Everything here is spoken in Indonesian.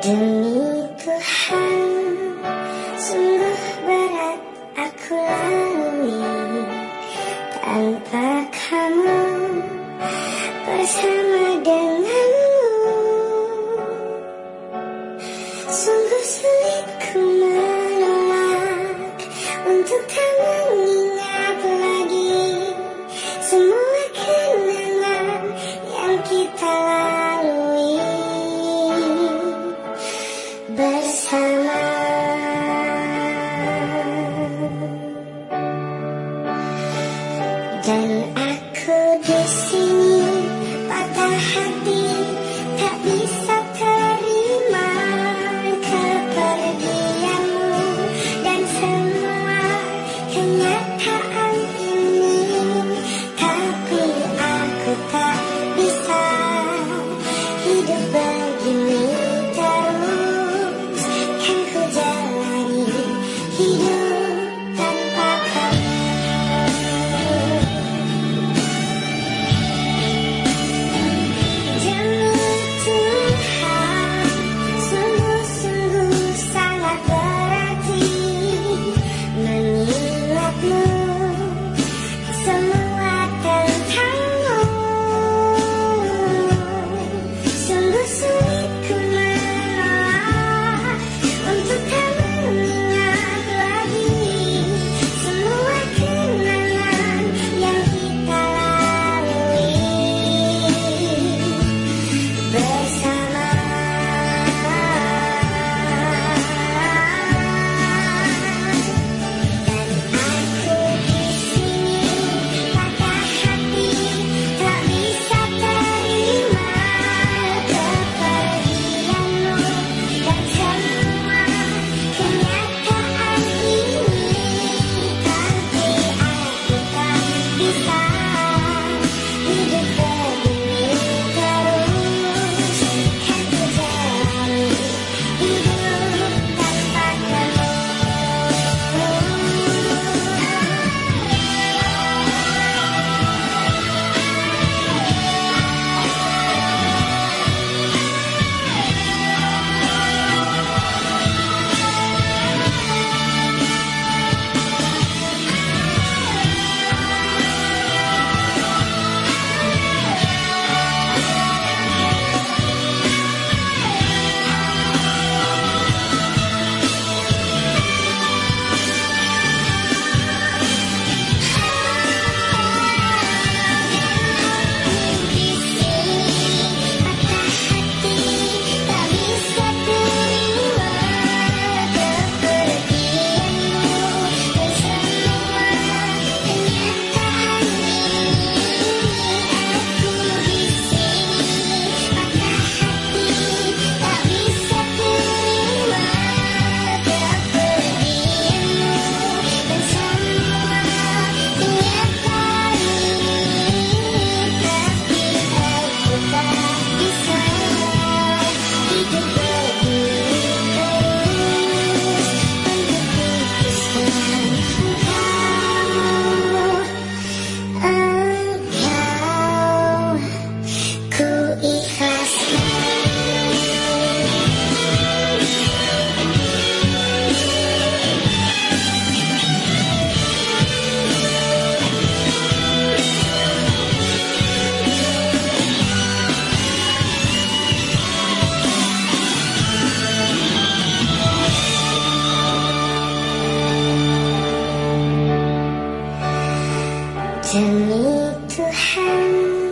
Demi Tuhan Sungguh berat aku lalui. Tanpa kamu Bersama denganmu Sungguh sulit ku Dun, you.